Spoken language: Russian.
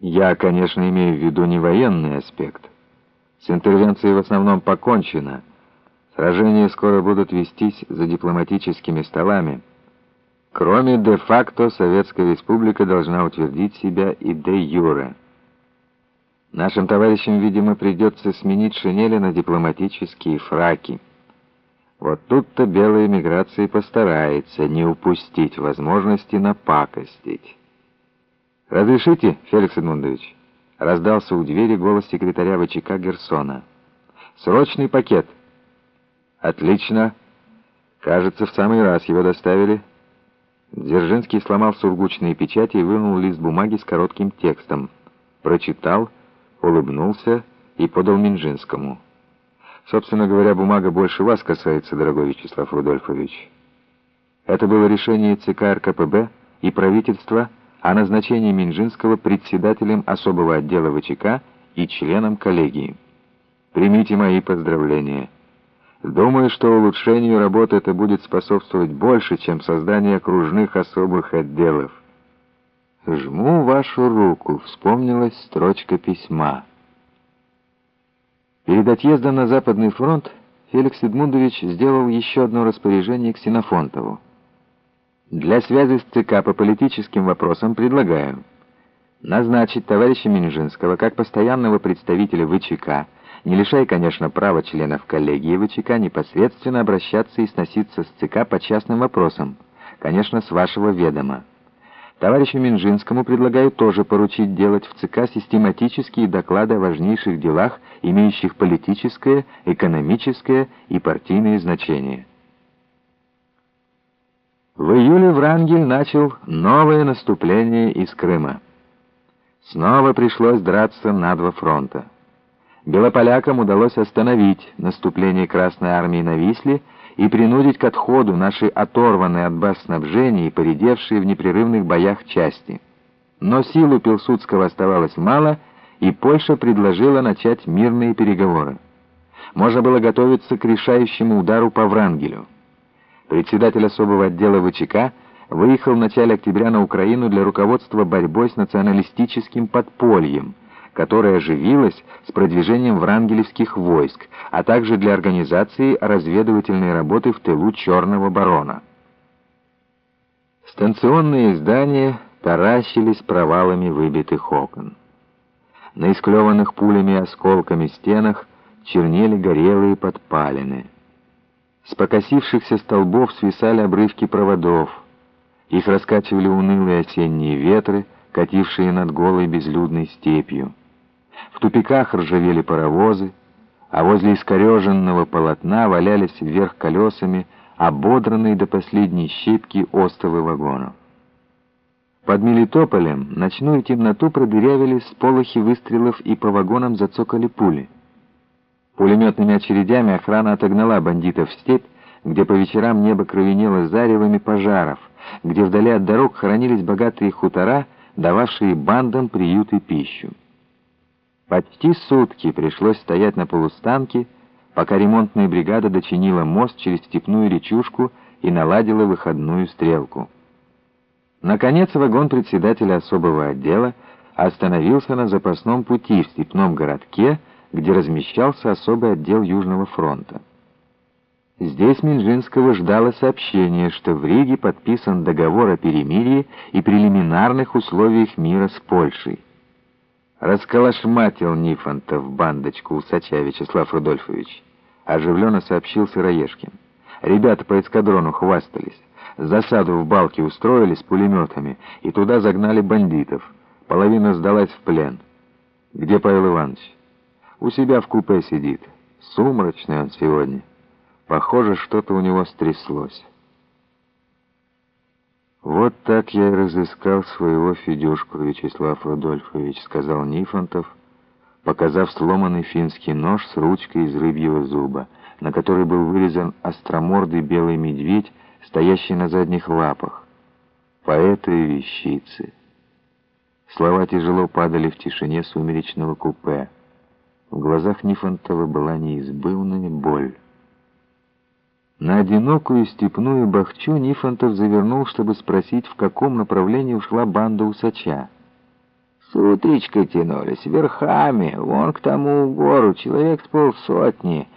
Я, конечно, имею в виду не военный аспект. С интервенцией в основном покончено. Сражения скоро будут вестись за дипломатическими столами. Кроме де-факто, Советская Республика должна утвердить себя и де-юре. Нашим товарищам, видимо, придется сменить шинели на дипломатические фраки. Вот тут-то белая миграция постарается не упустить возможности напакостить. «Разрешите, Феликс Эдмундович?» — раздался у двери голос секретаря ВЧК Герсона. «Срочный пакет». «Отлично. Кажется, в самый раз его доставили». Дзержинский сломал сургучные печати и вынул лист бумаги с коротким текстом. Прочитал, улыбнулся и подал Минжинскому. Собственно говоря, бумага больше вас касается, дорогой Вячеслав Рудольфович. Это было решение ЦК РКПБ и правительства о назначении Минжинского председателем особого отдела ВЧК и членом коллегии. Примите мои поздравления. Думаю, что улучшению работы это будет способствовать больше, чем создание окружных особых отделов. «Жму вашу руку», — вспомнилась строчка письма. Перед отъездом на Западный фронт Феликс Эдмундович сделал еще одно распоряжение Ксенофонтову. Для связи с ЦК по политическим вопросам предлагаю назначить товарища Минжинского как постоянного представителя ВЧК, не лишая, конечно, права членов коллегии ВЧК непосредственно обращаться и сноситься с ЦК по частным вопросам, конечно, с вашего ведома. Товарищу Минжинскому предлагаю тоже поручить делать в ЦК систематические доклады о важнейших делах, имеющих политическое, экономическое и партийное значение. В июле Врангель начал новое наступление из Крыма. Снова пришлось драться на два фронта. Белополякам удалось остановить наступление Красной Армии на Висле и принудить к отходу наши оторванные от баз снабжения и поредевшие в непрерывных боях части. Но сил у Пилсудского оставалось мало, и Польша предложила начать мирные переговоры. Можно было готовиться к решающему удару по Врангелю. Председатель особого отдела ВЧК выехал в начале октября на Украину для руководства борьбой с националистическим подпольем – которая оживилась с продвижением врангелевских войск, а также для организации разведывательной работы в тылу Черного барона. Станционные здания таращились провалами выбитых окон. На исклеванных пулями и осколками стенах чернели горелые подпалины. С покосившихся столбов свисали обрывки проводов. Их раскачивали унылые осенние ветры, катившие над голой безлюдной степью. В тупиках ржавели паровозы, а возле искореженного полотна валялись вверх колесами ободранные до последней щепки остовы вагонов. Под Мелитополем ночную темноту продырявили сполохи выстрелов и по вагонам зацокали пули. Пулеметными очередями охрана отогнала бандитов в степь, где по вечерам небо кровенело заревами пожаров, где вдали от дорог хоронились богатые хутора, дававшие бандам приют и пищу. Почти сутки пришлось стоять на полустанке, пока ремонтная бригада дочинила мост через степную речушку и наладила выходную стрелку. Наконец вагон председателя особого отдела остановился на запасном пути в степном городке, где размещался особый отдел Южного фронта. Здесь Минжинского ждало сообщение, что в Риге подписан договор о перемирии и прелиминарных условиях мира с Польшей. Расколошматил Нифонтов бандочку усача Вячеслав Рудольфович. Оживленно сообщил Сыроежкин. Ребята по эскадрону хвастались. Засаду в балке устроили с пулеметами, и туда загнали бандитов. Половина сдалась в плен. Где Павел Иванович? У себя в купе сидит. Сумрачный он сегодня. Похоже, что-то у него стряслось. «Вот так я и разыскал своего Федюшку, Вячеслав Рудольфович», — сказал Нифонтов, показав сломанный финский нож с ручкой из рыбьего зуба, на которой был вырезан остромордый белый медведь, стоящий на задних лапах. Поэты и вещицы. Слова тяжело падали в тишине сумеречного купе. В глазах Нифонтова была неизбывная боль. На одинокую степную бахчу Нифонтов завернул, чтобы спросить, в каком направлении ушла банда усача. С утречкой тянулись, верхами, вон к тому гору, человек с полсотни.